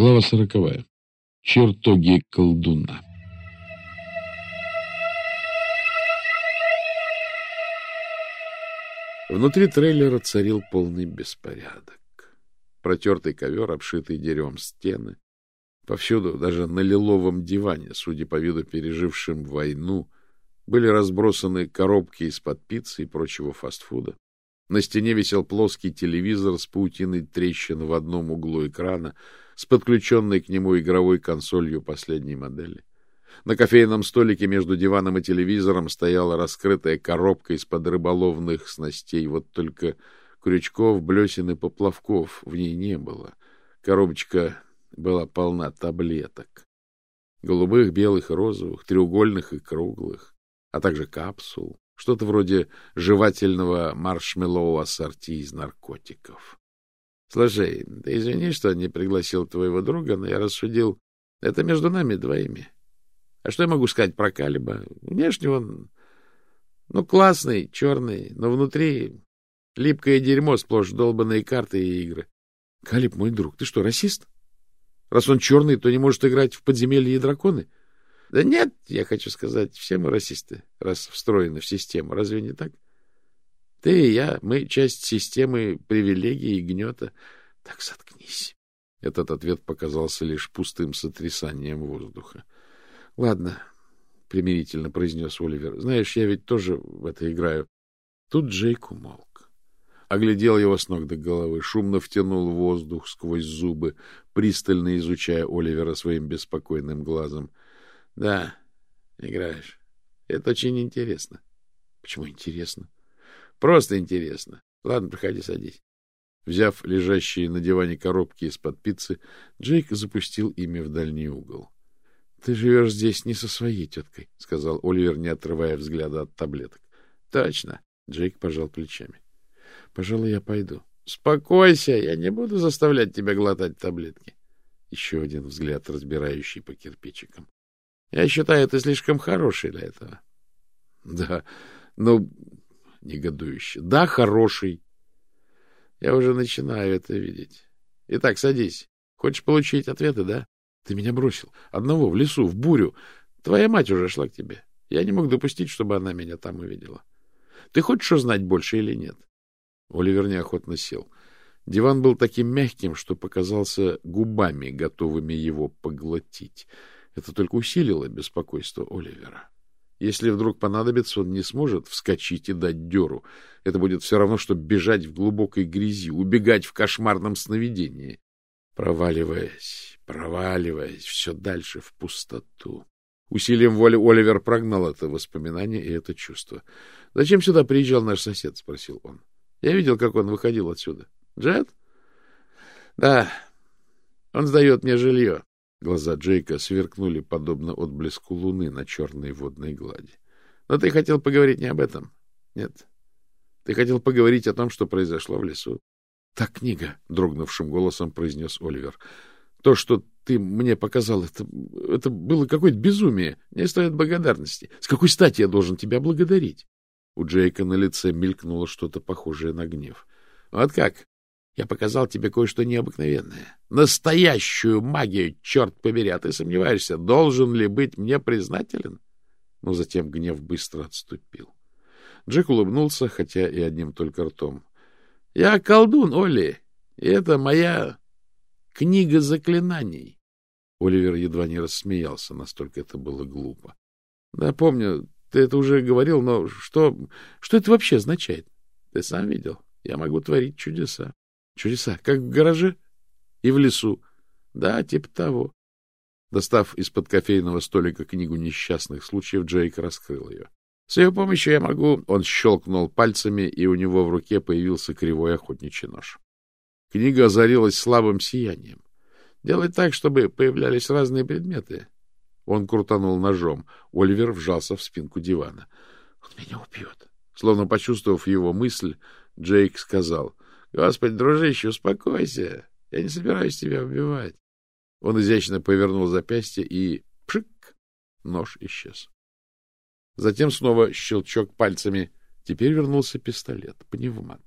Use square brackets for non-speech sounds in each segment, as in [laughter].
Глава сороковая. Чертоги колдуна. Внутри трейлера царил полный беспорядок. Протертый ковер, обшитый деревом стены. Повсюду, даже на лиловом диване, судя по виду пережившим войну, были разбросаны коробки из-под пиццы и прочего фастфуда. На стене висел плоский телевизор с паутиной трещин в одном углу экрана, с подключенной к нему игровой консолью последней модели. На кофейном столике между диваном и телевизором стояла раскрытая коробка из-под рыболовных снастей. Вот только крючков, блесен и поплавков в ней не было. Коробочка была полна таблеток. Голубых, белых и розовых, треугольных и круглых, а также капсул. Что-то вроде жевательного маршмеллоу ассорти из наркотиков. Слушай, ты извини, что не пригласил твоего друга, но я рассудил, это между нами двоими. А что я могу сказать про Калиба? Внешне он, ну, классный, черный, но внутри липкое дерьмо, сплошь долбанные карты и игры. Калиб мой друг. Ты что, расист? Раз он черный, то не может играть в подземелье и драконы? Да нет, я хочу сказать, все мы расисты, раз встроены в систему. Разве не так? Ты и я, мы часть системы привилегий и гнета. Так заткнись. Этот ответ показался лишь пустым сотрясанием воздуха. — Ладно, — примирительно произнес Оливер. — Знаешь, я ведь тоже в это играю. Тут Джейк умолк. Оглядел его с ног до головы, шумно втянул воздух сквозь зубы, пристально изучая Оливера своим беспокойным глазом. — Да, играешь. Это очень интересно. — Почему интересно? — Просто интересно. Ладно, проходи, садись. Взяв лежащие на диване коробки из-под пиццы, Джейк запустил ими в дальний угол. — Ты живешь здесь не со своей теткой, — сказал Оливер, не отрывая взгляда от таблеток. — Точно. Джейк пожал плечами. — Пожалуй, я пойду. — Успокойся, я не буду заставлять тебя глотать таблетки. Еще один взгляд, разбирающий по кирпичикам. Я считаю, ты слишком хороший для этого. Да, ну, негодующе. Да, хороший. Я уже начинаю это видеть. Итак, садись. Хочешь получить ответы, да? Ты меня бросил. Одного, в лесу, в бурю. Твоя мать уже шла к тебе. Я не мог допустить, чтобы она меня там увидела. Ты хочешь узнать больше или нет? Оливер неохотно сел. Диван был таким мягким, что показался губами, готовыми его поглотить. Это только усилило беспокойство Оливера. Если вдруг понадобится, он не сможет вскочить и дать дёру. Это будет все равно, что бежать в глубокой грязи, убегать в кошмарном сновидении, проваливаясь, проваливаясь все дальше в пустоту. Усилием воли Оливер прогнал это воспоминание и это чувство. — Зачем сюда приезжал наш сосед? — спросил он. — Я видел, как он выходил отсюда. — Джет? — Да. Он сдает мне жилье. Глаза Джейка сверкнули, подобно отблеску луны на черной водной глади. — Но ты хотел поговорить не об этом. Нет. Ты хотел поговорить о том, что произошло в лесу. — Та книга, — дрогнувшим голосом произнес Оливер. — То, что ты мне показал, это, это было какое-то безумие. Не стоит благодарности. С какой стати я должен тебя благодарить? У Джейка на лице мелькнуло что-то похожее на гнев. — Вот как? Я показал тебе кое-что необыкновенное. Настоящую магию, черт побери, а ты сомневаешься, должен ли быть мне признателен? Но затем гнев быстро отступил. Джек улыбнулся, хотя и одним только ртом. — Я колдун, Оли, и это моя книга заклинаний. Оливер едва не рассмеялся, настолько это было глупо. — Да, помню, ты это уже говорил, но что, что это вообще означает? Ты сам видел. Я могу творить чудеса. Чудеса, как в гараже и в лесу. Да, типа того. Достав из-под кофейного столика книгу несчастных случаев, Джейк раскрыл ее. С ее помощью я могу... Он щелкнул пальцами, и у него в руке появился кривой охотничий нож. Книга озарилась слабым сиянием. Делай так, чтобы появлялись разные предметы. Он крутанул ножом. Оливер вжался в спинку дивана. — Он меня убьет. Словно почувствовав его мысль, Джейк сказал —— Господи, дружище, успокойся. Я не собираюсь тебя убивать. Он изящно повернул запястье и... Пшик! Нож исчез. Затем снова щелчок пальцами. Теперь вернулся пистолет, пневмат.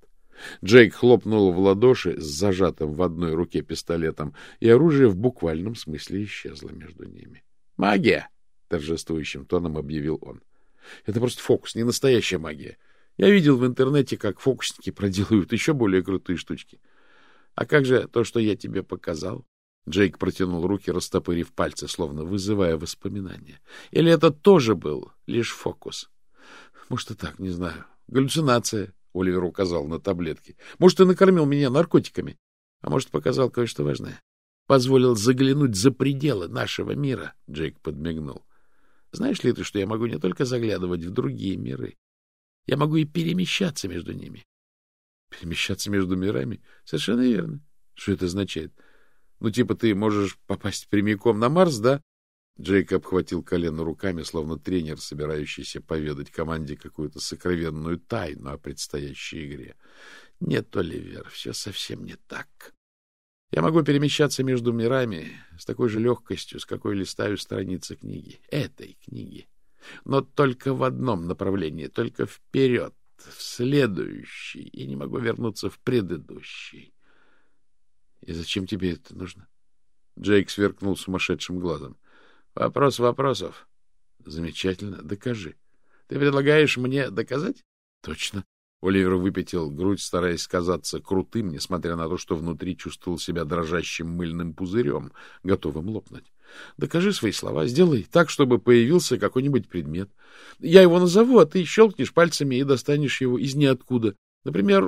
Джейк хлопнул в ладоши с зажатым в одной руке пистолетом, и оружие в буквальном смысле исчезло между ними. «Магия!» — торжествующим тоном объявил он. «Это просто фокус, не настоящая магия. Я видел в интернете, как фокусники проделывают еще более крутые штучки. А как же то, что я тебе показал?» Джейк протянул руки, растопырив пальцы, словно вызывая воспоминания. «Или это тоже был лишь фокус?» «Может, и так, не знаю. Галлюцинация», — Оливер указал на таблетки. «Может, ты накормил меня наркотиками, а может, показал кое-что важное. Позволил заглянуть за пределы нашего мира», — Джейк подмигнул. «Знаешь ли ты, что я могу не только заглядывать в другие миры, я могу и перемещаться между ними?» «Перемещаться между мирами? Совершенно верно. Что это означает?» Ну, типа ты можешь попасть прямиком на Марс, да? Джейк обхватил колено руками, словно тренер, собирающийся поведать команде какую-то сокровенную тайну о предстоящей игре. Нет, Оливер, все совсем не так. Я могу перемещаться между мирами с такой же легкостью, с какой листаю страницы книги. Этой книги. Но только в одном направлении, только вперед, в следующий. И не могу вернуться в предыдущий. И зачем тебе это нужно? Джейк сверкнул сумасшедшим глазом. Вопрос вопросов. Замечательно. Докажи. Ты предлагаешь мне доказать? Точно. Оливер выпятил грудь, стараясь казаться крутым, несмотря на то, что внутри чувствовал себя дрожащим мыльным пузырем, готовым лопнуть. Докажи свои слова, сделай так, чтобы появился какой-нибудь предмет. Я его назову, а ты щелкнешь пальцами и достанешь его из ниоткуда. Например,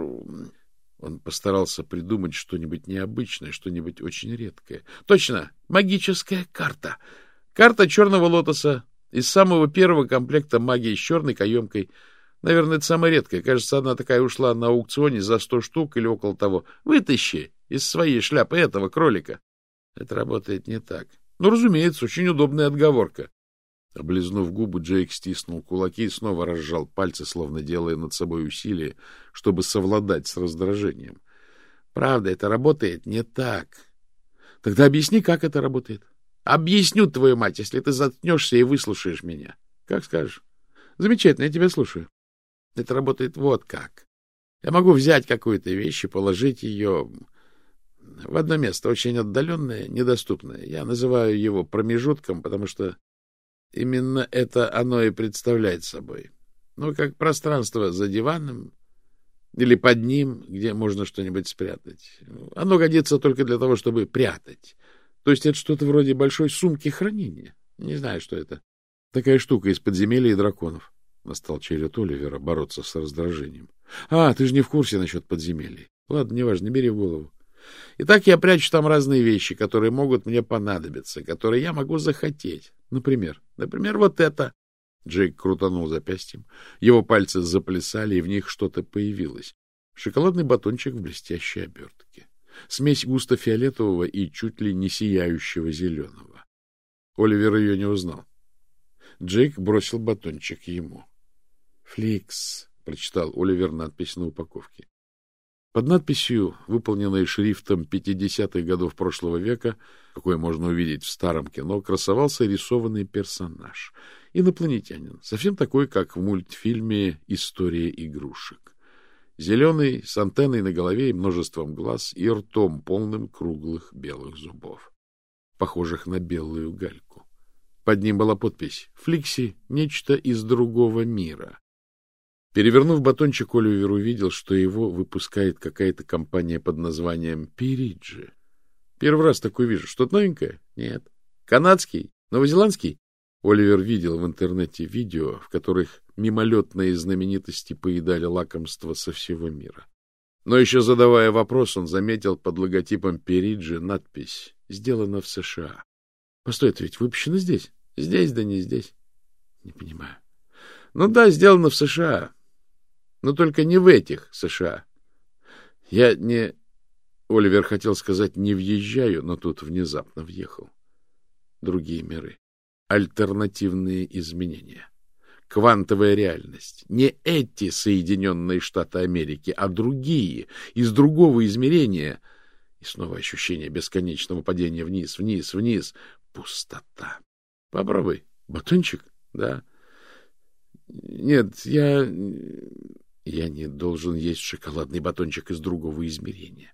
он постарался придумать что-нибудь необычное, что-нибудь очень редкое. Точно, магическая карта. Карта черного лотоса из самого первого комплекта магии с черной каемкой. Наверное, это самая редкая. Кажется, она такая ушла на аукционе за сто штук или около того. Вытащи из своей шляпы этого кролика. Это работает не так. Ну, разумеется, очень удобная отговорка. Облизнув губы, Джейк стиснул кулаки и снова разжал пальцы, словно делая над собой усилие, чтобы совладать с раздражением. Правда, это работает не так. Тогда объясни, как это работает. Объясню, твою мать, если ты заткнешься и выслушаешь меня. Как скажешь. Замечательно, я тебя слушаю. Это работает вот как. Я могу взять какую-то вещь и положить ее в одно место, очень отдаленное, недоступное. Я называю его промежутком, потому что Именно это оно и представляет собой. Ну, как пространство за диваном или под ним, где можно что-нибудь спрятать. Оно годится только для того, чтобы прятать. То есть это что-то вроде большой сумки хранения. Не знаю, что это. Такая штука из подземелья и драконов. Настал черед Оливера бороться с раздражением. — А, ты же не в курсе насчет подземелий. Ладно, неважно, не бери в голову. Итак, я прячу там разные вещи, которые могут мне понадобиться, которые я могу захотеть. Например, например, вот это. Джейк крутанул запястьем. Его пальцы заплясали, и в них что-то появилось. Шоколадный батончик в блестящей обертке. Смесь густо-фиолетового и чуть ли не сияющего зеленого. Оливер ее не узнал. Джейк бросил батончик ему. «Фликс», — прочитал Оливер надпись на упаковке. Под надписью, выполненной шрифтом 50-х годов прошлого века, какой можно увидеть в старом кино, красовался рисованный персонаж. Инопланетянин, совсем такой, как в мультфильме «История игрушек». Зеленый, с антенной на голове и множеством глаз, и ртом, полным круглых белых зубов, похожих на белую гальку. Под ним была подпись «Фликси. Нечто из другого мира». Перевернув батончик, Оливер увидел, что его выпускает какая-то компания под названием «Периджи». Первый раз такой вижу. Что-то новенькое? Нет. Канадский? Новозеландский? Оливер видел в интернете видео, в которых мимолетные знаменитости поедали лакомства со всего мира. Но еще задавая вопрос, он заметил под логотипом Периджи надпись «Сделано в США». Постой, это ведь выпущено здесь? Здесь, да не здесь. Не понимаю. Ну да, сделано в США. Но только не в этих США. Я не... Оливер хотел сказать «не въезжаю», но тут внезапно въехал. Другие миры. Альтернативные изменения. Квантовая реальность. Не эти Соединенные Штаты Америки, а другие, из другого измерения. И снова ощущение бесконечного падения вниз, вниз, вниз. Пустота. Попробуй. Батончик? Да. Нет, я... Я не должен есть шоколадный батончик из другого измерения.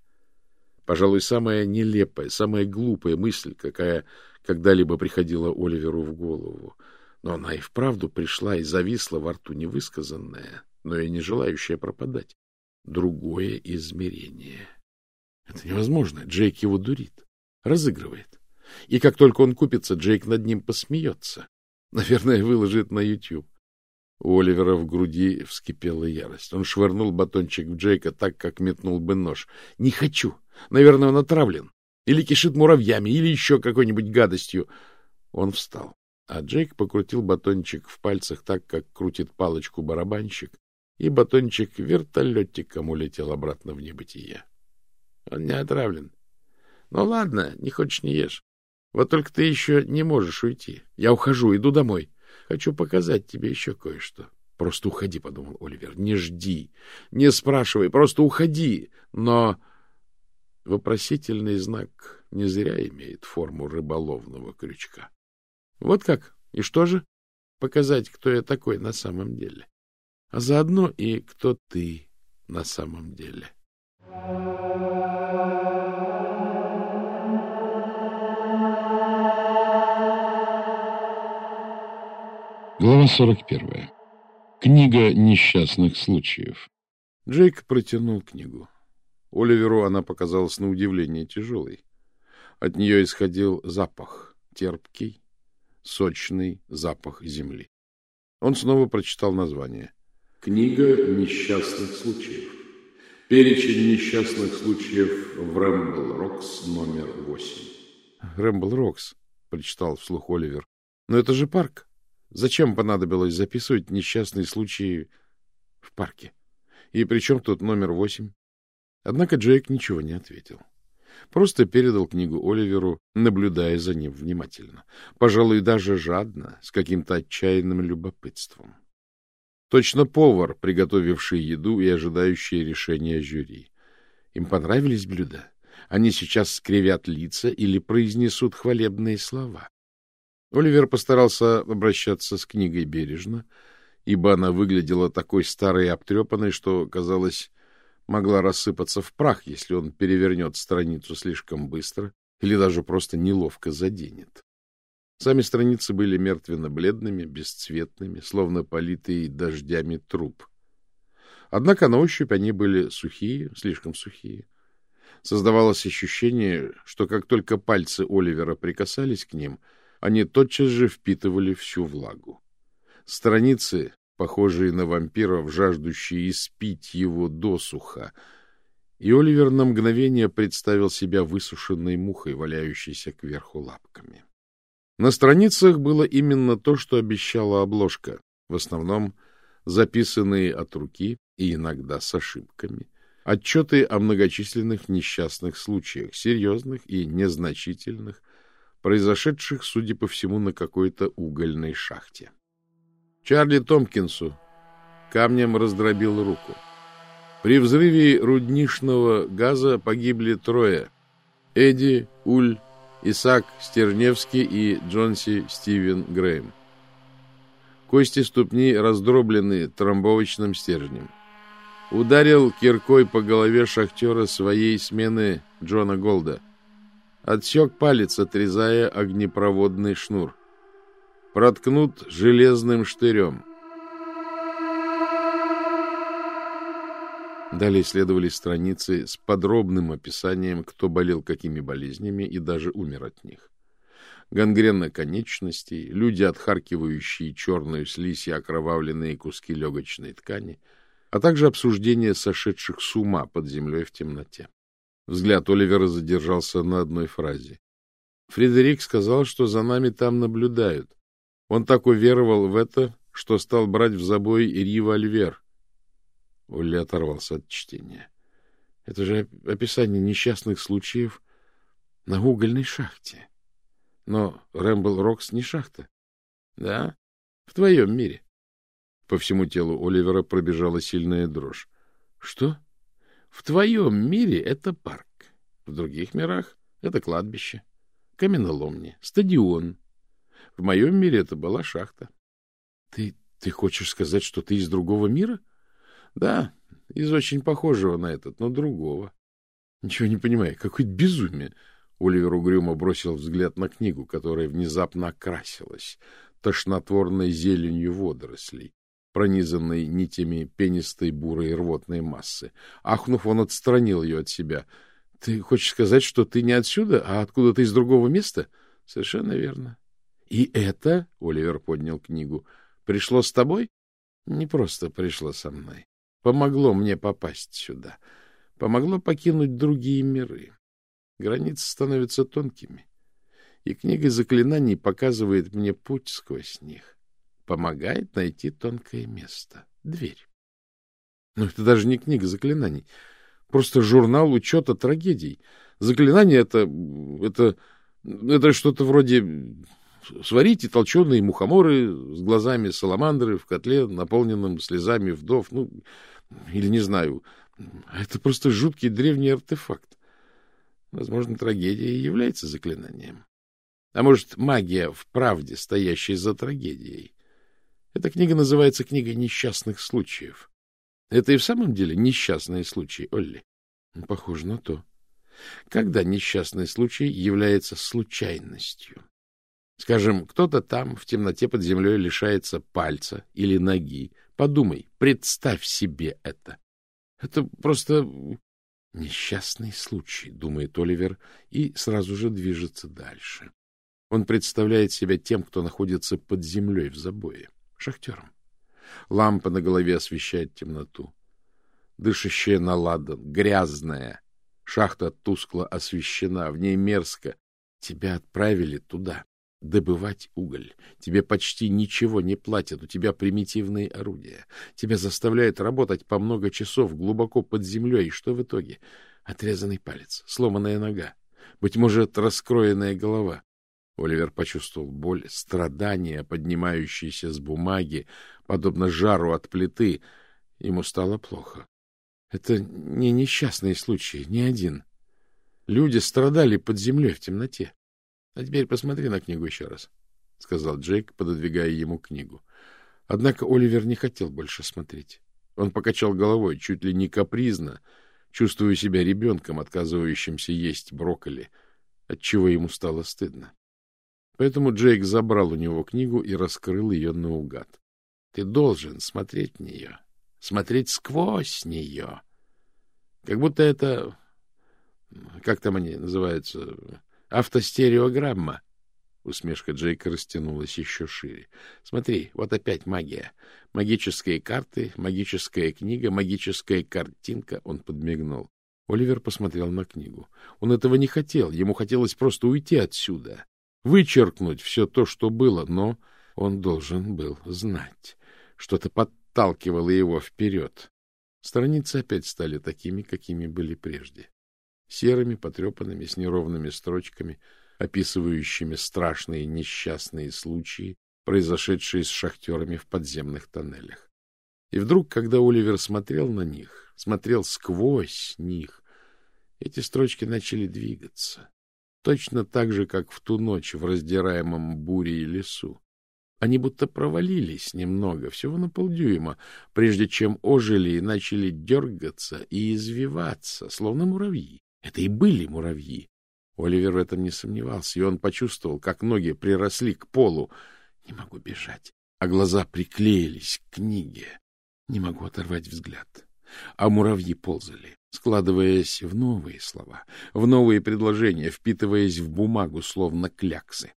Пожалуй, самая нелепая, самая глупая мысль, какая когда-либо приходила Оливеру в голову. Но она и вправду пришла и зависла во рту невысказанная, но и не желающая пропадать. Другое измерение. Это невозможно. Джейк его дурит, разыгрывает. И как только он купится, Джейк над ним посмеется. Наверное, выложит на YouTube. У Оливера в груди вскипела ярость. Он швырнул батончик в Джейка так, как метнул бы нож. — Не хочу! Наверное, он отравлен. Или кишит муравьями, или еще какой-нибудь гадостью. Он встал, а Джейк покрутил батончик в пальцах так, как крутит палочку барабанщик, и батончик вертолетиком улетел обратно в небытие. Он не отравлен. Ну ладно, не хочешь — не ешь. Вот только ты еще не можешь уйти. Я ухожу, иду домой. Хочу показать тебе еще кое-что. Просто уходи, — подумал Оливер. Не жди, не спрашивай, просто уходи. Но вопросительный знак не зря имеет форму рыболовного крючка. Вот как? И что же? Показать, кто я такой на самом деле. А заодно и кто ты на самом деле. Глава 41. Книга несчастных случаев. Джейк протянул книгу. Оливеру она показалась на удивление тяжелой. От нее исходил запах, терпкий, сочный запах земли. Он снова прочитал название. «Книга несчастных случаев. Перечень несчастных случаев в Рэмбл Рокс номер восемь». «Рэмбл Рокс», — прочитал вслух Оливер. «Но это же парк. Зачем понадобилось записывать несчастные случаи в парке? И при чем тут номер восемь?» Однако Джейк ничего не ответил. Просто передал книгу Оливеру, наблюдая за ним внимательно. Пожалуй, даже жадно, с каким-то отчаянным любопытством. Точно повар, приготовивший еду и ожидающий решения жюри. Им понравились блюда? Они сейчас скривят лица или произнесут хвалебные слова? Оливер постарался обращаться с книгой бережно, ибо она выглядела такой старой и обтрепанной, что, казалось, могла рассыпаться в прах, если он перевернет страницу слишком быстро или даже просто неловко заденет. Сами страницы были мертвенно-бледными, бесцветными, словно политые дождями труп. Однако на ощупь они были сухие, слишком сухие. Создавалось ощущение, что как только пальцы Оливера прикасались к ним, они тотчас же впитывали всю влагу. Страницы похожие на вампиров, жаждущие испить его досуха. И Оливер на мгновение представил себя высушенной мухой, валяющейся кверху лапками. На страницах было именно то, что обещала обложка, в основном записанные от руки и иногда с ошибками, отчеты о многочисленных несчастных случаях, серьезных и незначительных, произошедших, судя по всему, на какой-то угольной шахте. Чарли Томпкинсу камнем раздробил руку. При взрыве рудничного газа погибли трое. Эдди, Уль, Исаак Стерневский и Джонси Стивен Грэем. Кости ступни раздроблены тромбовочным стержнем. Ударил киркой по голове шахтера своей смены Джона Голда. Отсек палец, отрезая огнепроводный шнур проткнут железным штырем. Далее следовали страницы с подробным описанием, кто болел какими болезнями и даже умер от них. Гангрена конечностей, люди, отхаркивающие черную слизь и окровавленные куски легочной ткани, а также обсуждение сошедших с ума под землей в темноте. Взгляд Оливера задержался на одной фразе. Фредерик сказал, что за нами там наблюдают. Он так уверовал в это, что стал брать в забой револьвер. Улли оторвался от чтения. Это же описание несчастных случаев на угольной шахте. Но Рэмбл Рокс не шахта. Да? В твоем мире. По всему телу Оливера пробежала сильная дрожь. Что? В твоем мире это парк. В других мирах это кладбище, каменоломни, стадион, в моем мире это была шахта. Ты, ты хочешь сказать, что ты из другого мира? — Да, из очень похожего на этот, но другого. — Ничего не понимаю, какое-то безумие. Оливер угрюмо бросил взгляд на книгу, которая внезапно окрасилась тошнотворной зеленью водорослей, пронизанной нитями пенистой бурой рвотной массы. Ахнув, он отстранил ее от себя. — Ты хочешь сказать, что ты не отсюда, а откуда-то из другого места? — Совершенно верно. — И это, — Оливер поднял книгу, — пришло с тобой? — Не просто пришло со мной. Помогло мне попасть сюда. Помогло покинуть другие миры. Границы становятся тонкими, и книга заклинаний показывает мне путь сквозь них. Помогает найти тонкое место — дверь. Но это даже не книга заклинаний, просто журнал учета трагедий. Заклинание — это... это... это что-то вроде сварите толченые мухоморы с глазами саламандры в котле, наполненном слезами вдов, ну, или не знаю. Это просто жуткий древний артефакт. Возможно, трагедия и является заклинанием. А может, магия в правде, стоящая за трагедией. Эта книга называется «Книга несчастных случаев». Это и в самом деле несчастные случаи, Олли? Похоже на то. Когда несчастный случай является случайностью? Скажем, кто-то там в темноте под землей лишается пальца или ноги. Подумай, представь себе это. Это просто несчастный случай, думает Оливер, и сразу же движется дальше. Он представляет себя тем, кто находится под землей в забое, шахтером. Лампа на голове освещает темноту. Дышащая на ладан, грязная. Шахта тускло освещена, в ней мерзко. Тебя отправили туда добывать уголь. Тебе почти ничего не платят, у тебя примитивные орудия. Тебя заставляют работать по много часов глубоко под землей. И что в итоге? Отрезанный палец, сломанная нога, быть может, раскроенная голова. Оливер почувствовал боль, страдания, поднимающиеся с бумаги, подобно жару от плиты. Ему стало плохо. Это не несчастный случай, не один. Люди страдали под землей в темноте. — А теперь посмотри на книгу еще раз, — сказал Джейк, пододвигая ему книгу. Однако Оливер не хотел больше смотреть. Он покачал головой, чуть ли не капризно, чувствуя себя ребенком, отказывающимся есть брокколи, отчего ему стало стыдно. Поэтому Джейк забрал у него книгу и раскрыл ее наугад. — Ты должен смотреть в нее, смотреть сквозь нее. Как будто это... Как там они называются? Автостереограмма. Усмешка Джейка растянулась еще шире. Смотри, вот опять магия. Магические карты, магическая книга, магическая картинка. Он подмигнул. Оливер посмотрел на книгу. Он этого не хотел. Ему хотелось просто уйти отсюда. Вычеркнуть все то, что было, но он должен был знать. Что-то подталкивало его вперед. Страницы опять стали такими, какими были прежде серыми, потрепанными, с неровными строчками, описывающими страшные несчастные случаи, произошедшие с шахтерами в подземных тоннелях. И вдруг, когда Оливер смотрел на них, смотрел сквозь них, эти строчки начали двигаться, точно так же, как в ту ночь в раздираемом бурей лесу. Они будто провалились немного, всего на полдюйма, прежде чем ожили и начали дергаться и извиваться, словно муравьи. Это и были муравьи. Оливер в этом не сомневался, и он почувствовал, как ноги приросли к полу. Не могу бежать. А глаза приклеились к книге. Не могу оторвать взгляд. А муравьи ползали, складываясь в новые слова, в новые предложения, впитываясь в бумагу, словно кляксы.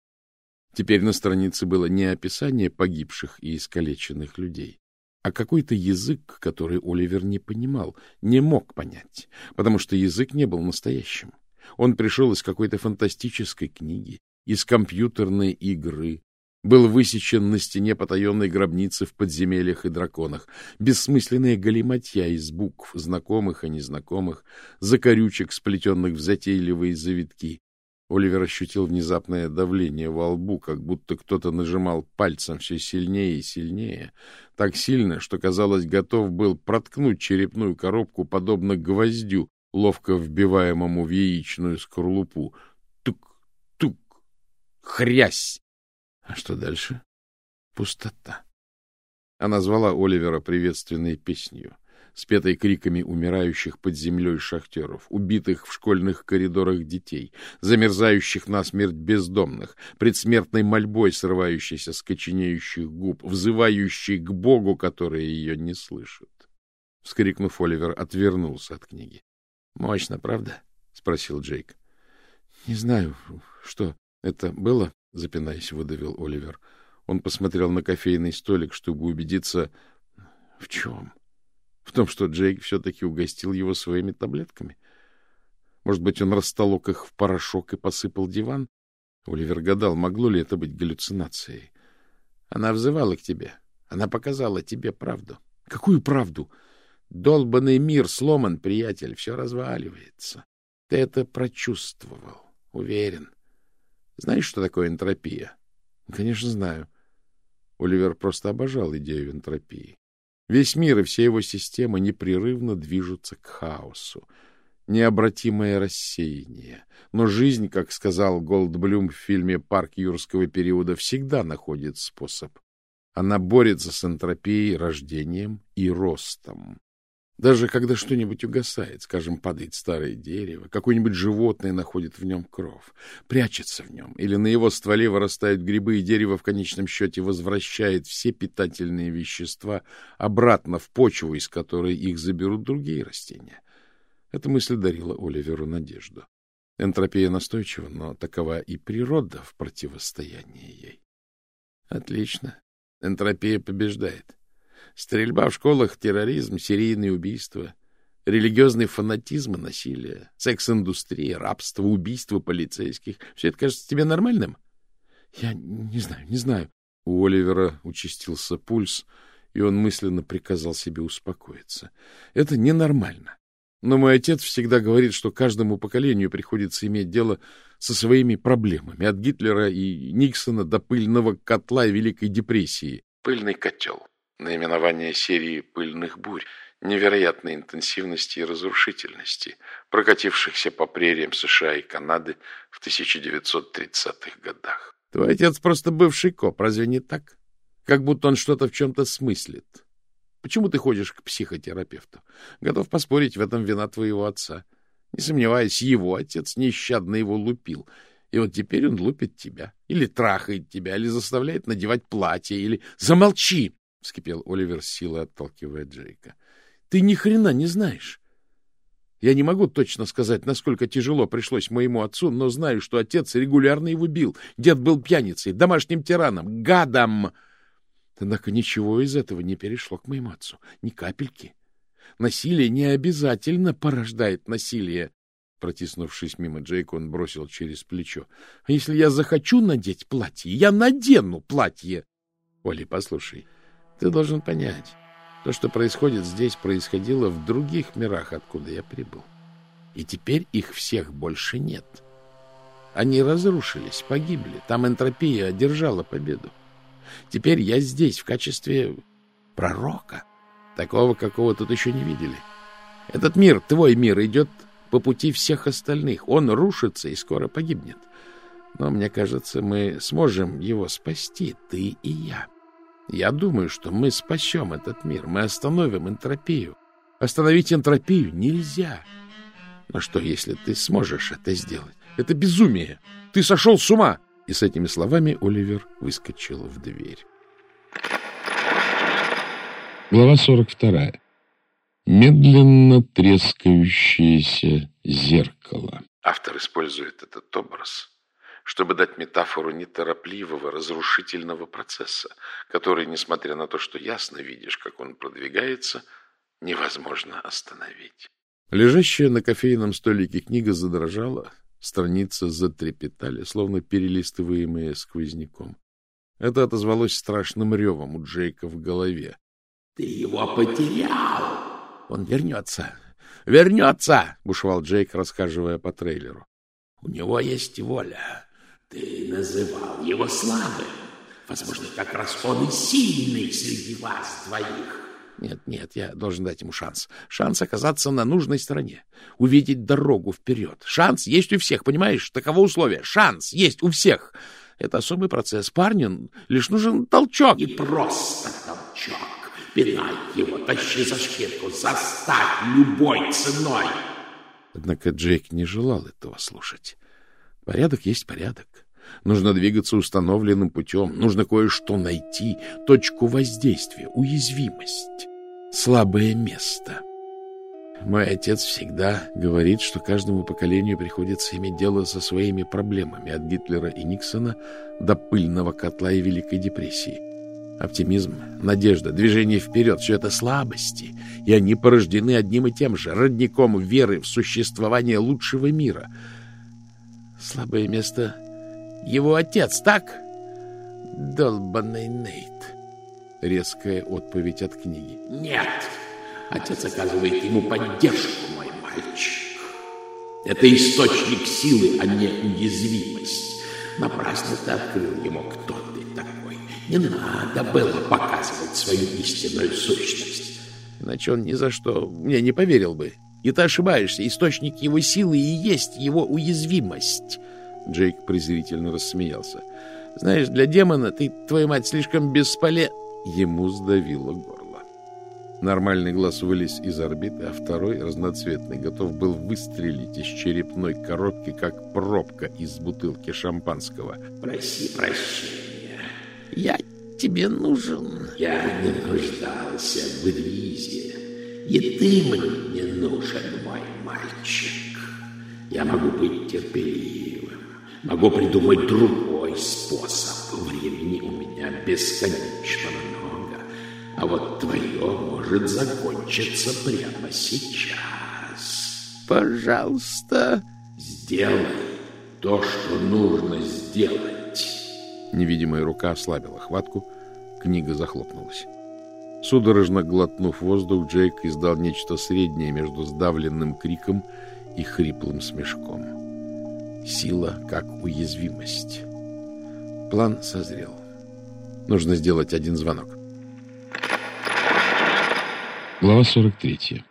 Теперь на странице было не описание погибших и искалеченных людей, а какой-то язык, который Оливер не понимал, не мог понять, потому что язык не был настоящим. Он пришел из какой-то фантастической книги, из компьютерной игры, был высечен на стене потаенной гробницы в подземельях и драконах, бессмысленная галиматья из букв, знакомых и незнакомых, закорючек, сплетенных в затейливые завитки, Оливер ощутил внезапное давление во лбу, как будто кто-то нажимал пальцем все сильнее и сильнее, так сильно, что, казалось, готов был проткнуть черепную коробку, подобно гвоздю, ловко вбиваемому в яичную скорлупу. Тук, тук, хрясь! А что дальше? Пустота. Она звала Оливера приветственной песнью. спетой криками умирающих под землей шахтеров, убитых в школьных коридорах детей, замерзающих насмерть бездомных, предсмертной мольбой, срывающейся с коченеющих губ, взывающей к Богу, который ее не слышит. Вскрикнув, Оливер отвернулся от книги. — Мощно, правда? — спросил Джейк. — Не знаю, что это было, — запинаясь, выдавил Оливер. Он посмотрел на кофейный столик, чтобы убедиться... В чем? В том, что Джейк все-таки угостил его своими таблетками? Может быть, он растолок их в порошок и посыпал диван? Оливер гадал, могло ли это быть галлюцинацией. Она взывала к тебе. Она показала тебе правду. Какую правду? Долбанный мир сломан, приятель, все разваливается. Ты это прочувствовал, уверен. Знаешь, что такое энтропия? Конечно, знаю. Оливер просто обожал идею энтропии. Весь мир и все его системы непрерывно движутся к хаосу. Необратимое рассеяние. Но жизнь, как сказал Голдблюм в фильме «Парк юрского периода», всегда находит способ. Она борется с энтропией, рождением и ростом. Даже когда что-нибудь угасает, скажем, падает старое дерево, какое-нибудь животное находит в нем кров, прячется в нем, или на его стволе вырастают грибы, и дерево в конечном счете возвращает все питательные вещества обратно в почву, из которой их заберут другие растения. Эта мысль дарила Оливеру надежду. Энтропия настойчива, но такова и природа в противостоянии ей. Отлично. Энтропия побеждает. Стрельба в школах, терроризм, серийные убийства, религиозный фанатизм и насилие, секс-индустрия, рабство, убийство полицейских. Все это кажется тебе нормальным? Я не знаю, не знаю. У Оливера участился пульс, и он мысленно приказал себе успокоиться. Это ненормально. Но мой отец всегда говорит, что каждому поколению приходится иметь дело со своими проблемами, от Гитлера и Никсона до пыльного котла и Великой депрессии. Пыльный котел наименование серии пыльных бурь невероятной интенсивности и разрушительности, прокатившихся по прериям США и Канады в 1930-х годах. Твой отец просто бывший коп, разве не так? Как будто он что-то в чем-то смыслит. Почему ты ходишь к психотерапевту? Готов поспорить, в этом вина твоего отца. Не сомневаюсь, его отец нещадно его лупил. И вот теперь он лупит тебя. Или трахает тебя, или заставляет надевать платье, или... Замолчи! — вскипел Оливер с силой, отталкивая Джейка. — Ты ни хрена не знаешь. Я не могу точно сказать, насколько тяжело пришлось моему отцу, но знаю, что отец регулярно его бил. Дед был пьяницей, домашним тираном, гадом. Однако ничего из этого не перешло к моему отцу. Ни капельки. Насилие не обязательно порождает насилие. Протиснувшись мимо Джейка, он бросил через плечо. — А если я захочу надеть платье, я надену платье. — Оли, послушай, ты должен понять, то, что происходит здесь, происходило в других мирах, откуда я прибыл. И теперь их всех больше нет. Они разрушились, погибли. Там энтропия одержала победу. Теперь я здесь в качестве пророка. Такого, какого тут еще не видели. Этот мир, твой мир, идет по пути всех остальных. Он рушится и скоро погибнет. Но мне кажется, мы сможем его спасти, ты и я. Я думаю, что мы спасем этот мир, мы остановим энтропию. Остановить энтропию нельзя. Но что, если ты сможешь это сделать? Это безумие. Ты сошел с ума. И с этими словами Оливер выскочил в дверь. Глава 42. Медленно трескающееся зеркало. Автор использует этот образ чтобы дать метафору неторопливого разрушительного процесса, который, несмотря на то, что ясно видишь, как он продвигается, невозможно остановить. Лежащая на кофейном столике книга задрожала, страницы затрепетали, словно перелистываемые сквозняком. Это отозвалось страшным ревом у Джейка в голове. — Ты его потерял! Он вернется! Вернется! — бушевал Джейк, расхаживая по трейлеру. — У него есть воля. Ты называл его слабым. Возможно, как раз он и сильный среди вас двоих. Нет, нет, я должен дать ему шанс. Шанс оказаться на нужной стороне. Увидеть дорогу вперед. Шанс есть у всех, понимаешь? Таково условие. Шанс есть у всех. Это особый процесс. Парню лишь нужен толчок. И просто толчок. Пинай его, тащи за шкирку, заставь любой ценой. Однако Джейк не желал этого слушать. Порядок есть порядок. Нужно двигаться установленным путем. Нужно кое-что найти, точку воздействия, уязвимость, слабое место. Мой отец всегда говорит, что каждому поколению приходится иметь дело со своими проблемами, от Гитлера и Никсона до пыльного котла и Великой депрессии. Оптимизм, надежда, движение вперед — все это слабости, и они порождены одним и тем же, родником веры в существование лучшего мира. Слабое место — его отец, так? Долбанный Нейт. Резкая отповедь от книги. Нет, отец оказывает ему поддержку, мой мальчик. Это источник силы, а не уязвимость. Напрасно ты открыл ему, кто ты такой. Не надо было показывать свою истинную сущность. Иначе он ни за что мне не поверил бы. И ты ошибаешься. Источник его силы и есть его уязвимость. Джейк презрительно рассмеялся. Знаешь, для демона ты, твою мать, слишком бесполе... Ему сдавило горло. Нормальный глаз вылез из орбиты, а второй, разноцветный, готов был выстрелить из черепной коробки, как пробка из бутылки шампанского. Проси прощения. Я тебе нужен. Я не нуждался в Ризе. И ты мне не нужен, мой мальчик. Я могу быть терпеливым. Могу придумать другой способ. Времени у меня бесконечно много. А вот твое может закончиться прямо сейчас. Пожалуйста, сделай то, что нужно сделать. Невидимая рука ослабила хватку, книга захлопнулась. Судорожно глотнув воздух, Джейк издал нечто среднее между сдавленным криком и хриплым смешком. Сила как уязвимость. План созрел. Нужно сделать один звонок. Глава 43.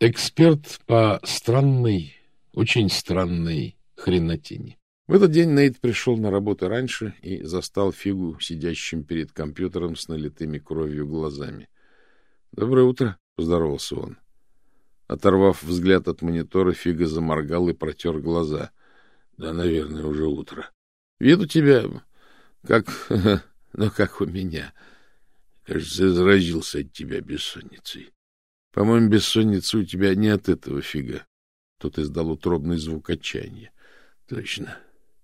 Эксперт по странной, очень странной хренотени. В этот день Нейт пришел на работу раньше и застал Фигу сидящим перед компьютером с налитыми кровью глазами. — Доброе утро, — поздоровался он. Оторвав взгляд от монитора, Фига заморгал и протер глаза. — Да, наверное, уже утро. — Вид у тебя как... [laughs] ну, как у меня. Кажется, заразился от тебя бессонницей. По-моему, бессонница у тебя не от этого фига. Тот издал утробный звук отчаяния. — Точно.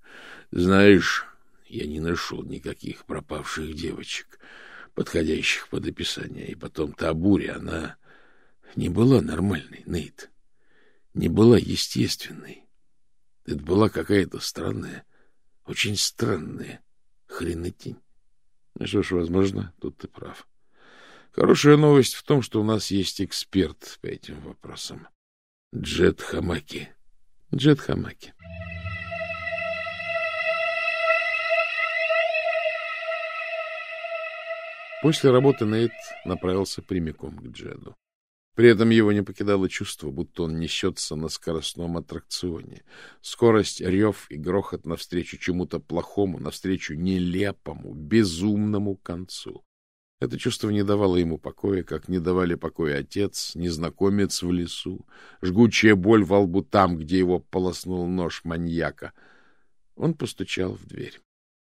— знаешь, я не нашел никаких пропавших девочек, подходящих под описание. И потом та буря, она не была нормальной, Нейт. Не была естественной. Это была какая-то странная, очень странная хренотень. Ну что ж, возможно, тут ты прав. Хорошая новость в том, что у нас есть эксперт по этим вопросам. Джет Хамаки. Джет Хамаки. После работы Нейт направился прямиком к Джеду. При этом его не покидало чувство, будто он несется на скоростном аттракционе. Скорость, рев и грохот навстречу чему-то плохому, навстречу нелепому, безумному концу. Это чувство не давало ему покоя, как не давали покоя отец, незнакомец в лесу, жгучая боль во лбу там, где его полоснул нож маньяка. Он постучал в дверь.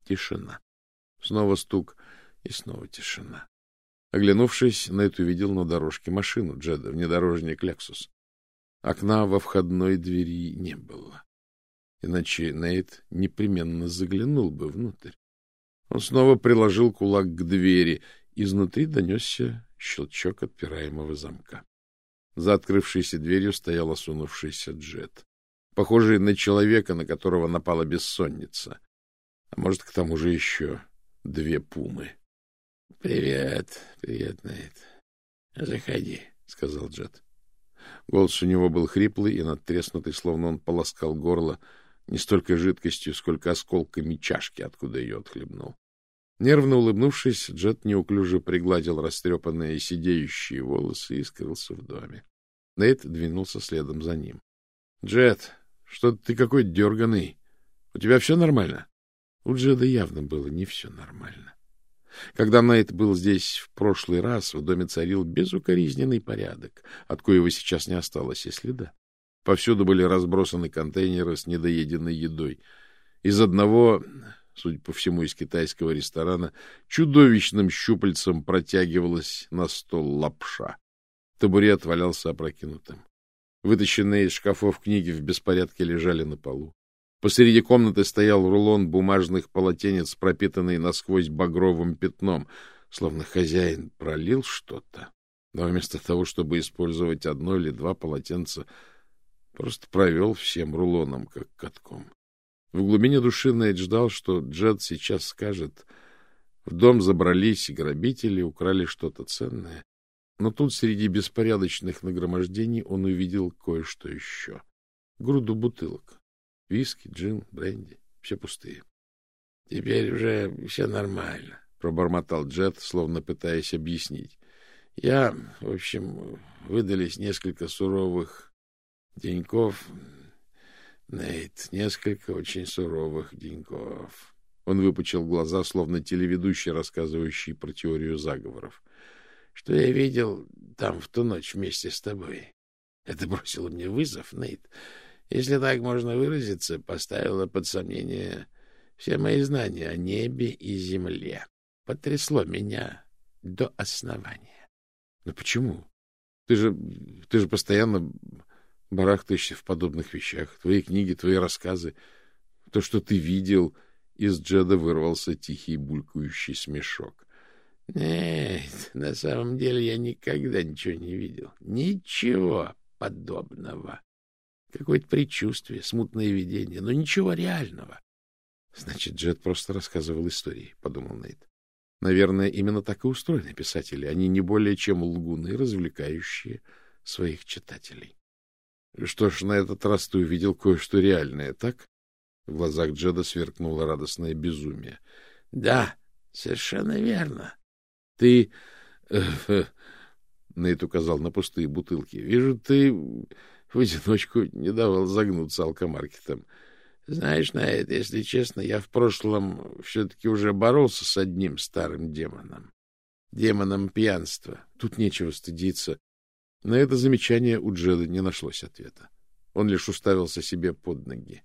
Тишина. Снова стук — и снова тишина. Оглянувшись, Нейт увидел на дорожке машину Джеда, внедорожник «Лексус». Окна во входной двери не было. Иначе Нейт непременно заглянул бы внутрь. Он снова приложил кулак к двери. Изнутри донесся щелчок отпираемого замка. За открывшейся дверью стоял осунувшийся Джет, похожий на человека, на которого напала бессонница. А может, к тому же еще две пумы. — Привет, привет, Нейт. — Заходи, — сказал Джет. Голос у него был хриплый и надтреснутый, словно он полоскал горло не столько жидкостью, сколько осколками чашки, откуда ее отхлебнул. Нервно улыбнувшись, Джет неуклюже пригладил растрепанные сидеющие волосы и скрылся в доме. Нейт двинулся следом за ним. — Джет, что ты какой дерганый? У тебя все нормально? У Джеда явно было не все нормально. Когда Найт был здесь в прошлый раз, в доме царил безукоризненный порядок, от коего сейчас не осталось и следа. Повсюду были разбросаны контейнеры с недоеденной едой. Из одного, судя по всему, из китайского ресторана, чудовищным щупальцем протягивалась на стол лапша. Табурет валялся опрокинутым. Вытащенные из шкафов книги в беспорядке лежали на полу. Посреди комнаты стоял рулон бумажных полотенец, пропитанный насквозь багровым пятном, словно хозяин пролил что-то, но вместо того, чтобы использовать одно или два полотенца, просто провел всем рулоном, как катком. В глубине души Нейт ждал, что Джет сейчас скажет, в дом забрались грабители, украли что-то ценное. Но тут среди беспорядочных нагромождений он увидел кое-что еще. Груду бутылок. Виски, джин, бренди. Все пустые. — Теперь уже все нормально, — пробормотал Джет, словно пытаясь объяснить. — Я, в общем, выдались несколько суровых деньков. Нейт, несколько очень суровых деньков. Он выпучил глаза, словно телеведущий, рассказывающий про теорию заговоров. — Что я видел там в ту ночь вместе с тобой? Это бросило мне вызов, Нейт если так можно выразиться, поставила под сомнение все мои знания о небе и земле. Потрясло меня до основания. Но почему? Ты же, ты же постоянно барахтаешься в подобных вещах. Твои книги, твои рассказы, то, что ты видел, из Джеда вырвался тихий булькающий смешок. Нет, на самом деле я никогда ничего не видел. Ничего подобного. Какое-то предчувствие, смутное видение, но ничего реального. Значит, Джет просто рассказывал истории, — подумал Нейт. Наверное, именно так и устроены писатели. Они не более чем лгуны, развлекающие своих читателей. Что ж, на этот раз ты увидел кое-что реальное, так? В глазах Джеда сверкнуло радостное безумие. — Да, совершенно верно. — Ты... [laughs] Нейт указал на пустые бутылки. — Вижу, ты в одиночку не давал загнуться алкомаркетом. Знаешь, на это, если честно, я в прошлом все-таки уже боролся с одним старым демоном. Демоном пьянства. Тут нечего стыдиться. На это замечание у Джеда не нашлось ответа. Он лишь уставился себе под ноги.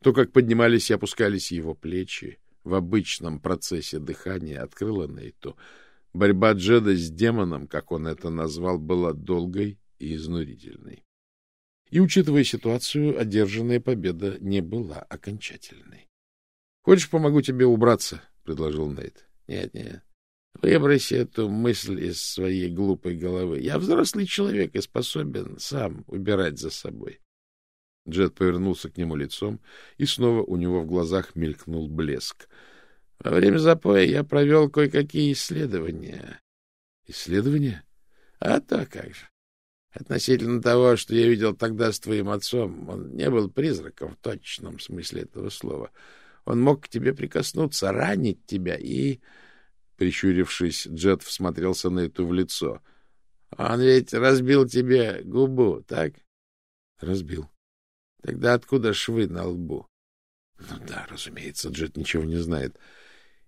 То, как поднимались и опускались его плечи в обычном процессе дыхания, открыло Нейту. Борьба Джеда с демоном, как он это назвал, была долгой и изнурительной. И, учитывая ситуацию, одержанная победа не была окончательной. — Хочешь, помогу тебе убраться? — предложил Нейт. — Нет, нет. Выброси эту мысль из своей глупой головы. Я взрослый человек и способен сам убирать за собой. Джет повернулся к нему лицом, и снова у него в глазах мелькнул блеск. Во время запоя я провел кое-какие исследования. — Исследования? — А то как же. Относительно того, что я видел тогда с твоим отцом, он не был призраком в точном смысле этого слова. Он мог к тебе прикоснуться, ранить тебя и... Прищурившись, Джет всмотрелся на эту в лицо. — Он ведь разбил тебе губу, так? — Разбил. — Тогда откуда швы на лбу? — Ну да, разумеется, Джет ничего не знает.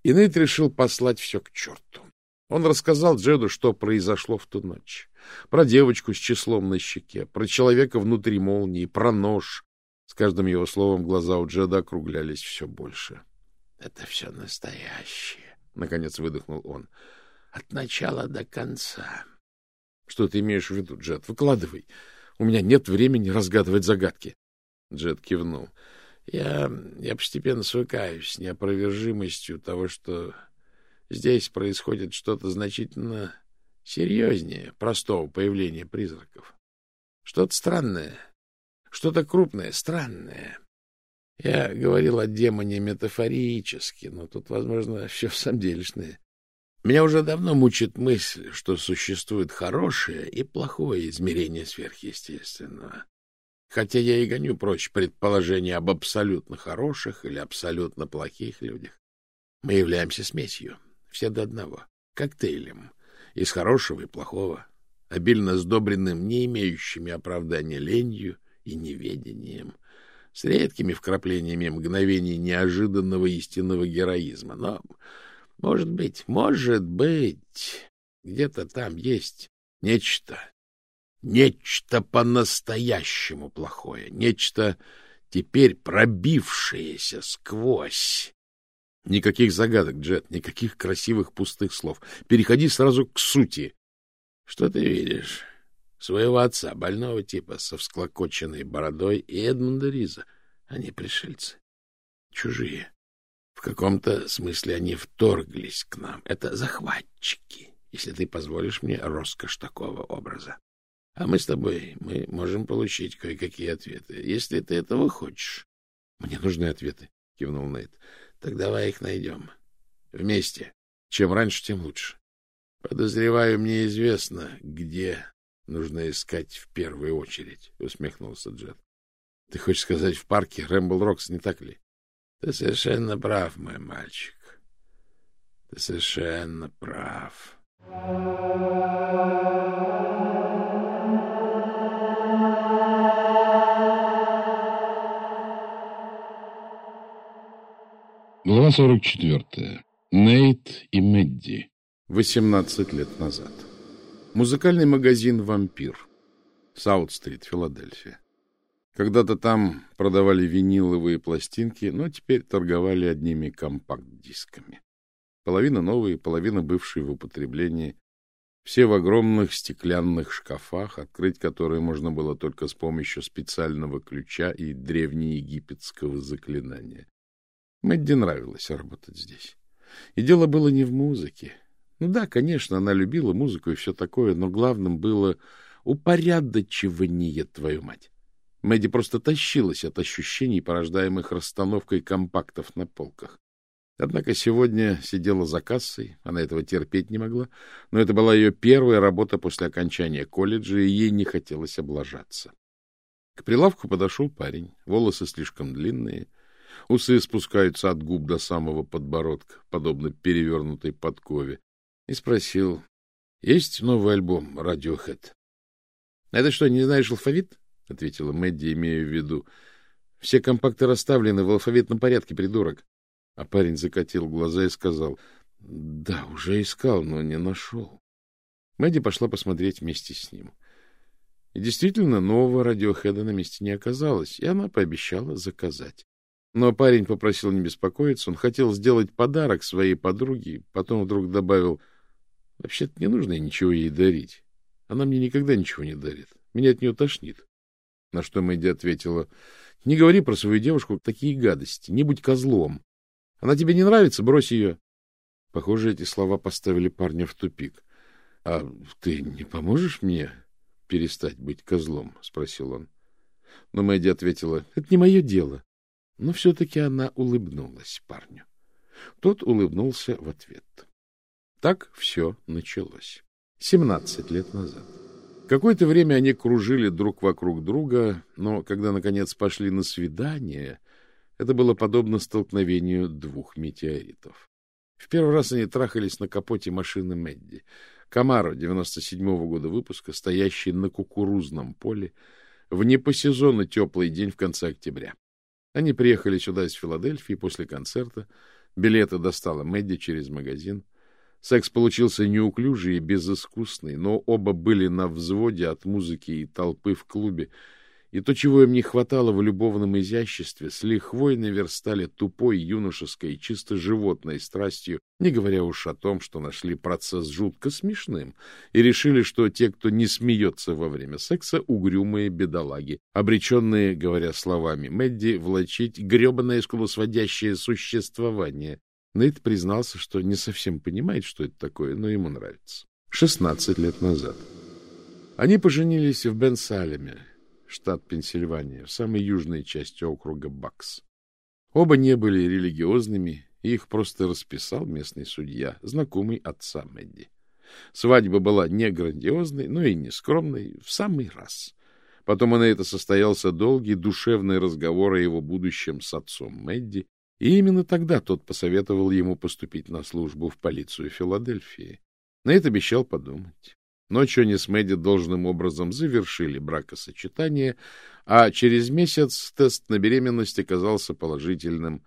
И Нейт решил послать все к черту. Он рассказал Джеду, что произошло в ту ночь. Про девочку с числом на щеке, про человека внутри молнии, про нож. С каждым его словом глаза у Джеда округлялись все больше. — Это все настоящее, — наконец выдохнул он. — От начала до конца. — Что ты имеешь в виду, Джед? Выкладывай. У меня нет времени разгадывать загадки. Джед кивнул. — Я, я постепенно свыкаюсь с неопровержимостью того, что Здесь происходит что-то значительно серьезнее простого появления призраков. Что-то странное, что-то крупное, странное. Я говорил о демоне метафорически, но тут, возможно, [laughs] все в самом делешное. Меня уже давно мучит мысль, что существует хорошее и плохое измерение сверхъестественного. Хотя я и гоню прочь предположения об абсолютно хороших или абсолютно плохих людях. Мы являемся смесью все до одного, коктейлем, из хорошего и плохого, обильно сдобренным не имеющими оправдания ленью и неведением, с редкими вкраплениями мгновений неожиданного истинного героизма. Но Может быть, может быть, где-то там есть нечто, нечто по-настоящему плохое, нечто теперь пробившееся сквозь. Никаких загадок, Джет, никаких красивых пустых слов. Переходи сразу к сути. Что ты видишь? Своего отца, больного типа, со всклокоченной бородой, и Эдмунда Риза. Они пришельцы. Чужие. В каком-то смысле они вторглись к нам. Это захватчики, если ты позволишь мне роскошь такого образа. А мы с тобой, мы можем получить кое-какие ответы, если ты этого хочешь. — Мне нужны ответы, — кивнул Нейт. — Так давай их найдем. Вместе. Чем раньше, тем лучше. Подозреваю, мне известно, где нужно искать в первую очередь, — усмехнулся Джет. — Ты хочешь сказать, в парке Рэмбл Рокс, не так ли? — Ты совершенно прав, мой мальчик. Ты совершенно прав. Глава 44. Нейт и Медди. 18 лет назад. Музыкальный магазин «Вампир». Саут-стрит, Филадельфия. Когда-то там продавали виниловые пластинки, но теперь торговали одними компакт-дисками. Половина новые, половина бывшие в употреблении. Все в огромных стеклянных шкафах, открыть которые можно было только с помощью специального ключа и древнеегипетского заклинания. Мэдди нравилось работать здесь. И дело было не в музыке. Ну да, конечно, она любила музыку и все такое, но главным было упорядочивание, твою мать. Мэдди просто тащилась от ощущений, порождаемых расстановкой компактов на полках. Однако сегодня сидела за кассой, она этого терпеть не могла, но это была ее первая работа после окончания колледжа, и ей не хотелось облажаться. К прилавку подошел парень, волосы слишком длинные, усы спускаются от губ до самого подбородка, подобно перевернутой подкове, и спросил, есть новый альбом Radiohead? — Это что, не знаешь алфавит? — ответила Мэдди, имея в виду. — Все компакты расставлены в алфавитном порядке, придурок. А парень закатил глаза и сказал, — Да, уже искал, но не нашел. Мэдди пошла посмотреть вместе с ним. И действительно, нового радиохеда на месте не оказалось, и она пообещала заказать. Но парень попросил не беспокоиться, он хотел сделать подарок своей подруге, потом вдруг добавил, — Вообще-то не нужно ничего ей дарить. Она мне никогда ничего не дарит. Меня от нее тошнит. На что Мэдди ответила, — Не говори про свою девушку такие гадости, не будь козлом. Она тебе не нравится, брось ее. Похоже, эти слова поставили парня в тупик. — А ты не поможешь мне перестать быть козлом? — спросил он. Но Мэдди ответила, — Это не мое дело. Но все-таки она улыбнулась парню. Тот улыбнулся в ответ. Так все началось. Семнадцать лет назад. Какое-то время они кружили друг вокруг друга, но когда, наконец, пошли на свидание, это было подобно столкновению двух метеоритов. В первый раз они трахались на капоте машины Мэдди. Камаро 97-го года выпуска, стоящий на кукурузном поле, в не теплый день в конце октября. Они приехали сюда из Филадельфии после концерта. Билеты достала Мэдди через магазин — Секс получился неуклюжий и безыскусный, но оба были на взводе от музыки и толпы в клубе, и то, чего им не хватало в любовном изяществе, с лихвой наверстали тупой юношеской чисто животной страстью, не говоря уж о том, что нашли процесс жутко смешным и решили, что те, кто не смеется во время секса, угрюмые бедолаги, обреченные, говоря словами Мэдди, влачить гребаное скулосводящее существование, Нейт признался, что не совсем понимает, что это такое, но ему нравится. 16 лет назад. Они поженились в Бенсалеме, штат Пенсильвания, в самой южной части округа Бакс. Оба не были религиозными, их просто расписал местный судья, знакомый отца Мэдди. Свадьба была не грандиозной, но и не скромной, в самый раз. Потом на это состоялся долгий душевный разговор о его будущем с отцом Мэдди, и именно тогда тот посоветовал ему поступить на службу в полицию Филадельфии. Нейт обещал подумать. Ночью они с Мэдди должным образом завершили бракосочетание, а через месяц тест на беременность оказался положительным.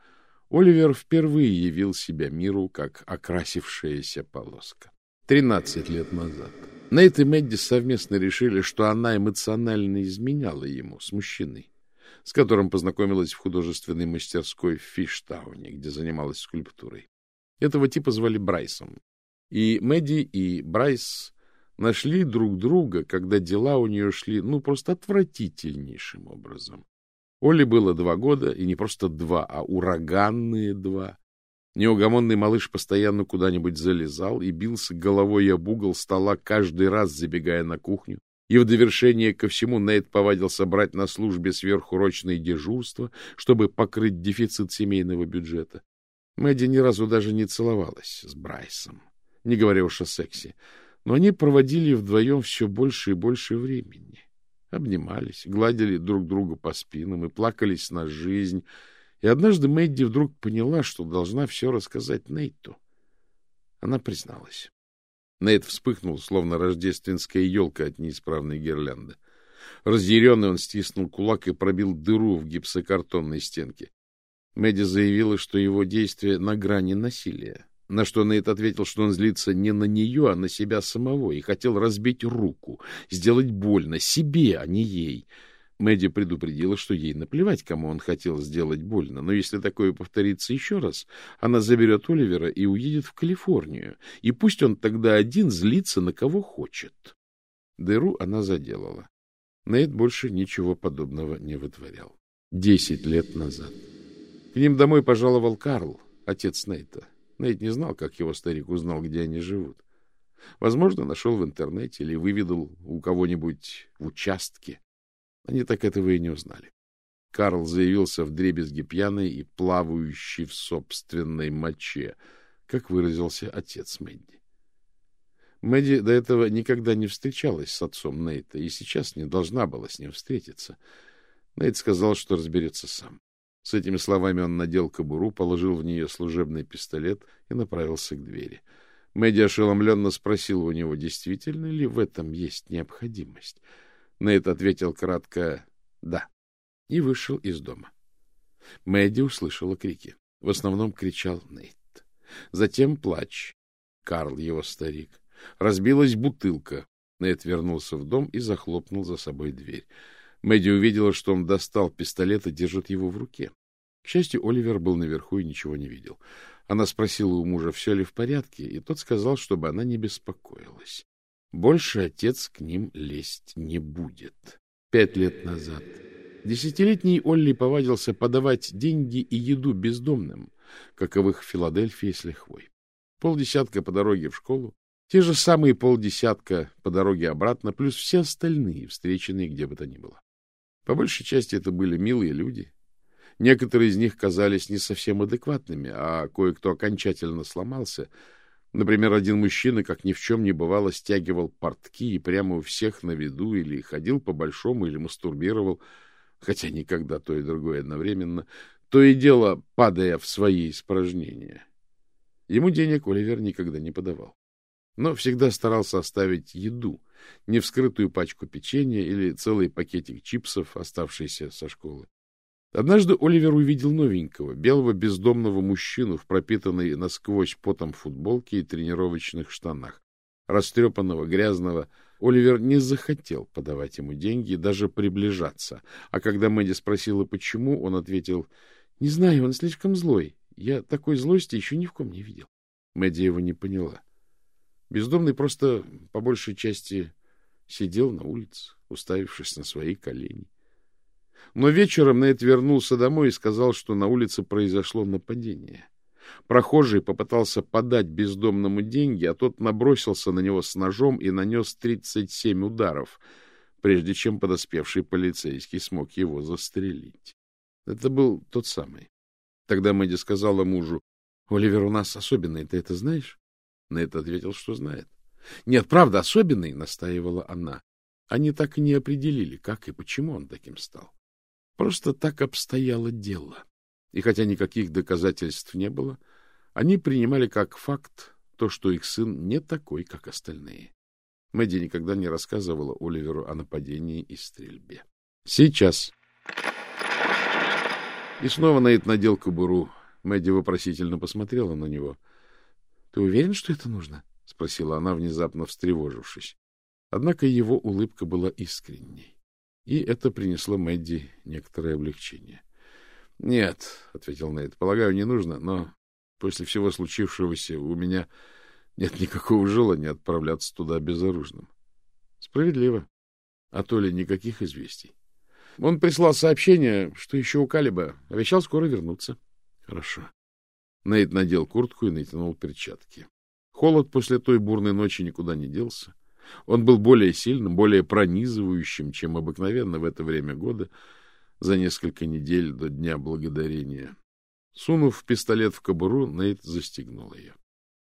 Оливер впервые явил себя миру как окрасившаяся полоска. Тринадцать лет назад. Нейт и Мэдди совместно решили, что она эмоционально изменяла ему с мужчиной, с которым познакомилась в художественной мастерской в Фиштауне, где занималась скульптурой. Этого типа звали Брайсом. И Мэдди и Брайс нашли друг друга, когда дела у нее шли, ну, просто отвратительнейшим образом. Оле было два года, и не просто два, а ураганные два. Неугомонный малыш постоянно куда-нибудь залезал и бился головой об угол стола, каждый раз забегая на кухню. И в довершение ко всему Нейт повадился брать на службе сверхурочные дежурства, чтобы покрыть дефицит семейного бюджета. Мэдди ни разу даже не целовалась с Брайсом, не говоря уж о сексе, но они проводили вдвоем все больше и больше времени. Обнимались, гладили друг друга по спинам и плакались на жизнь, и однажды Мэдди вдруг поняла, что должна все рассказать Нейту. Она призналась. Нейт вспыхнул, словно рождественская елка от неисправной гирлянды. Разъяренный он стиснул кулак и пробил дыру в гипсокартонной стенке. Мэдди заявила, что его действия на грани насилия, на что Нейт ответил, что он злится не на нее, а на себя самого, и хотел разбить руку, сделать больно себе, а не ей — Мэдди предупредила, что ей наплевать, кому он хотел сделать больно, но если такое повторится еще раз, она заберет Оливера и уедет в Калифорнию, и пусть он тогда один злится на кого хочет. Дыру она заделала. Нейт больше ничего подобного не вытворял. Десять лет назад. К ним домой пожаловал Карл, отец Нейта. Нейт не знал, как его старик узнал, где они живут. Возможно, нашел в интернете или выведал у кого-нибудь в участке. Они так этого и не узнали. Карл заявился в дребезги пьяный и плавающий в собственной моче, как выразился отец Мэдди. Мэдди до этого никогда не встречалась с отцом Нейта и сейчас не должна была с ним встретиться. Нейт сказал, что разберется сам. С этими словами он надел кобуру, положил в нее служебный пистолет и направился к двери. Мэдди ошеломленно спросил у него, действительно ли в этом есть необходимость. Нейт ответил кратко «да» и вышел из дома. Мэдди услышала крики. В основном кричал Нейт. Затем плач. Карл, его старик. Разбилась бутылка. Нейт вернулся в дом и захлопнул за собой дверь. Мэдди увидела, что он достал пистолет и держит его в руке. К счастью, Оливер был наверху и ничего не видел. Она спросила у мужа, все ли в порядке, и тот сказал, чтобы она не беспокоилась. Больше отец к ним лезть не будет. Пять лет назад десятилетний Олли повадился подавать деньги и еду бездомным, каковых в Филадельфии с лихвой. Полдесятка по дороге в школу, те же самые полдесятка по дороге обратно, плюс все остальные, встреченные где бы то ни было. По большей части это были милые люди. Некоторые из них казались не совсем адекватными, а кое-кто окончательно сломался — Например, один мужчина, как ни в чем не бывало, стягивал портки и прямо у всех на виду или ходил по-большому, или мастурбировал, хотя никогда то и другое одновременно, то и дело падая в свои испражнения. Ему денег Оливер никогда не подавал, но всегда старался оставить еду, не вскрытую пачку печенья или целый пакетик чипсов, оставшийся со школы. Однажды Оливер увидел новенького, белого бездомного мужчину в пропитанной насквозь потом футболке и тренировочных штанах. Растрепанного, грязного, Оливер не захотел подавать ему деньги даже приближаться. А когда Мэдди спросила, почему, он ответил, «Не знаю, он слишком злой. Я такой злости еще ни в ком не видел». Мэдди его не поняла. Бездомный просто, по большей части, сидел на улице, уставившись на свои колени. Но вечером Нейт вернулся домой и сказал, что на улице произошло нападение. Прохожий попытался подать бездомному деньги, а тот набросился на него с ножом и нанес 37 ударов, прежде чем подоспевший полицейский смог его застрелить. Это был тот самый. Тогда Мэдди сказала мужу, — Оливер у нас особенный, ты это знаешь? Нейт ответил, что знает. — Нет, правда, особенный, — настаивала она. Они так и не определили, как и почему он таким стал. Просто так обстояло дело. И хотя никаких доказательств не было, они принимали как факт то, что их сын не такой, как остальные. Мэдди никогда не рассказывала Оливеру о нападении и стрельбе. Сейчас. И снова Нейт надел кобуру. Мэдди вопросительно посмотрела на него. — Ты уверен, что это нужно? — спросила она, внезапно встревожившись. Однако его улыбка была искренней, и это принесло Мэдди некоторое облегчение. — Нет, — ответил Нейт, — полагаю, не нужно, но после всего случившегося у меня нет никакого желания отправляться туда безоружным. — Справедливо. А то ли никаких известий. Он прислал сообщение, что еще у Калиба. Обещал скоро вернуться. — Хорошо. Нейт надел куртку и натянул перчатки. Холод после той бурной ночи никуда не делся. Он был более сильным, более пронизывающим, чем обыкновенно в это время года, за несколько недель до Дня Благодарения. Сунув пистолет в кобуру, Нейт застегнул ее.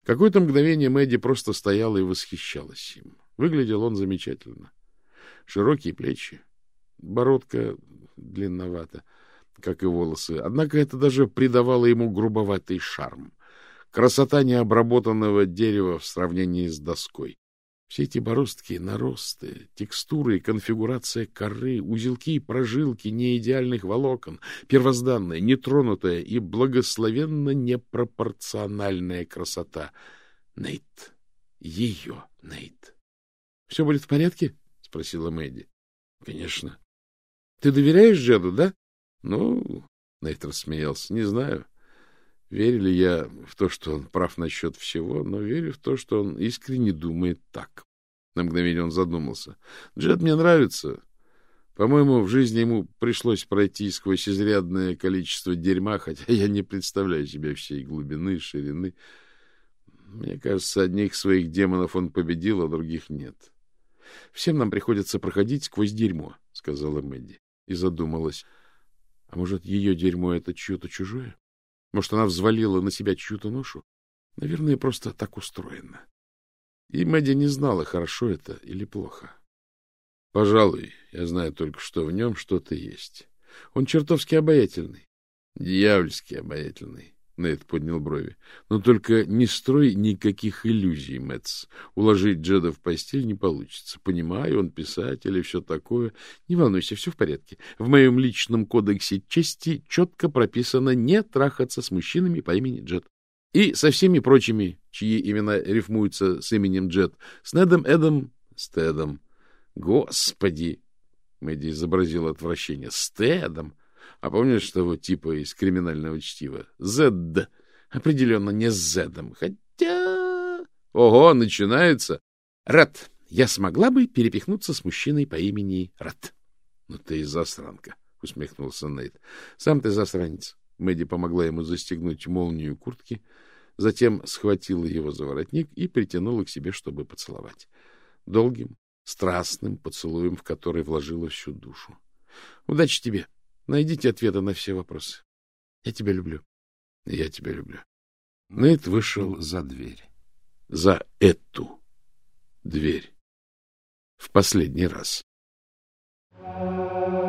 Какое-то мгновение Мэдди просто стояла и восхищалась им. Выглядел он замечательно. Широкие плечи, бородка длинновата, как и волосы. Однако это даже придавало ему грубоватый шарм. Красота необработанного дерева в сравнении с доской. Все эти бороздки, наросты, текстуры и конфигурация коры, узелки и прожилки неидеальных волокон, первозданная, нетронутая и благословенно непропорциональная красота. Нейт. Ее Нейт. — Все будет в порядке? — спросила Мэдди. — Конечно. — Ты доверяешь Джеду, да? — Ну, — Нейт рассмеялся, — не знаю. Верю ли я в то, что он прав насчет всего, но верю в то, что он искренне думает так. На мгновение он задумался. Джет мне нравится. По-моему, в жизни ему пришлось пройти сквозь изрядное количество дерьма, хотя я не представляю себе всей глубины, ширины. Мне кажется, одних своих демонов он победил, а других нет. Всем нам приходится проходить сквозь дерьмо, — сказала Мэдди. И задумалась. А может, ее дерьмо — это чье-то чужое? Может, она взвалила на себя чью-то ношу? Наверное, просто так устроено. И Мэдди не знала, хорошо это или плохо. Пожалуй, я знаю только, что в нем что-то есть. Он чертовски обаятельный. Дьявольски обаятельный. Нейт поднял брови. Но только не строй никаких иллюзий, Мэтс. Уложить Джеда в постель не получится. Понимаю, он писатель и все такое. Не волнуйся, все в порядке. В моем личном кодексе чести четко прописано не трахаться с мужчинами по имени Джед. И со всеми прочими, чьи имена рифмуются с именем Джед. С Недом, Эдом, с Тедом. Господи! Мэдди изобразил отвращение. С Тедом! А помнишь того типа из криминального чтива? Зед. Определенно не с Зедом. Хотя... Ого, начинается. Рад, я смогла бы перепихнуться с мужчиной по имени Рад. Ну ты и засранка, усмехнулся Нейт. Сам ты засранец. Мэдди помогла ему застегнуть молнию куртки, затем схватила его за воротник и притянула к себе, чтобы поцеловать. Долгим, страстным поцелуем, в который вложила всю душу. — Удачи тебе! Найдите ответы на все вопросы. Я тебя люблю. Я тебя люблю. Нейт вышел за дверь. За эту дверь. В последний раз. Thank you.